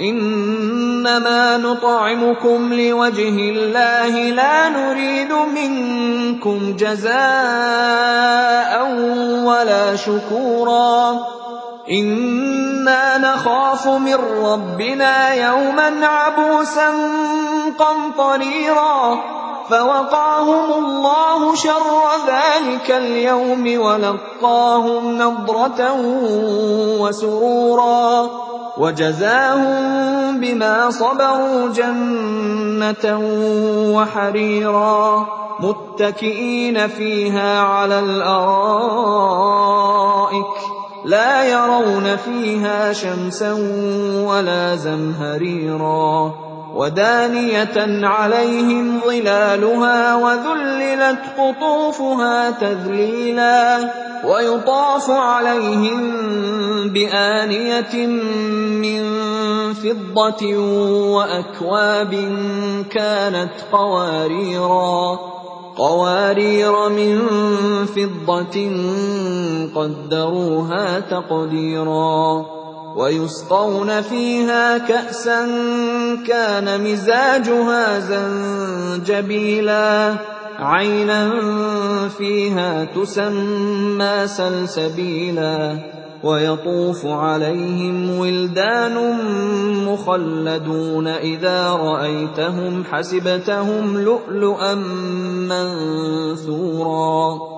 إِنَّمَا نُطْعِمُكُمْ لِوَجْهِ اللَّهِ لَا نُرِيدُ مِنكُمْ جَزَاءً وَلَا شُكُورًا. إِنَّا نَخَافُ مِن رَّبِّنَا يَوْمًا عَبُوسًا قَمْطَرِيرًا. فَوَقَاهُمُ اللَّهُ شَرَّ ذَٰلِكَ الْيَوْمِ وَلَقَّاهُمْ نَضْرَةً وَسُرُورًا. وَجَزَاهُم بِمَا صَبَرُوا جَنَّةً وَحَرِيرًا مُّتَّكِئِينَ فِيهَا عَلَى الْأَرَائِكِ لَا يَرَوْنَ فِيهَا شَمْسًا وَلَا زَمْهَرِيرًا وَدَانِيَةً عَلَيْهِمْ ظِلَالُهَا وَذُلِّلَتْ قُطُوفُهَا تَذْلِيلًا وَيُطَافُ عَلَيْهِم بِآنِيَةٍ مِّن فِضَّةٍ وَأَكْوَابٍ كَانَتْ قَوَارِيرَ مِن فِضَّةٍ قَدَّرُوهَا تَقْدِيرًا وَيُسْقَوْنَ فِيهَا كَأْسًا كَانَ مِزَاجُهَا زَنجَبِيلًا. عَيْنًا فِيهَا تُسَمَّىٰ سَلْسَبِيلًا. وَيَطُوفُ عَلَيْهِمْ وِلْدَانٌ مُّخَلَّدُونَ إِذَا رَأَيْتَهُمْ حَسِبْتَهُمْ لُؤْلُؤًا مَّنثُورًا.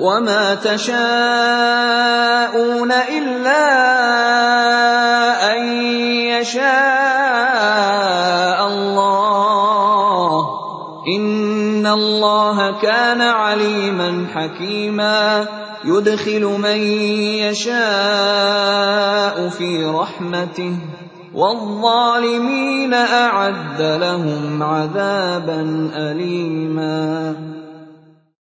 وَمَا تَشَاءُونَ إِلَّا أَن يَشَاءَ اللَّهُ إِنَّ اللَّهَ كَانَ عَلِيمًا حَكِيمًا يُدْخِلُ مَن يَشَاءُ فِي رَحْمَتِهِ ۚ وَالظَّالِمِينَ أَعَدَّ لَهُمْ عَذَابًا أَلِيمًا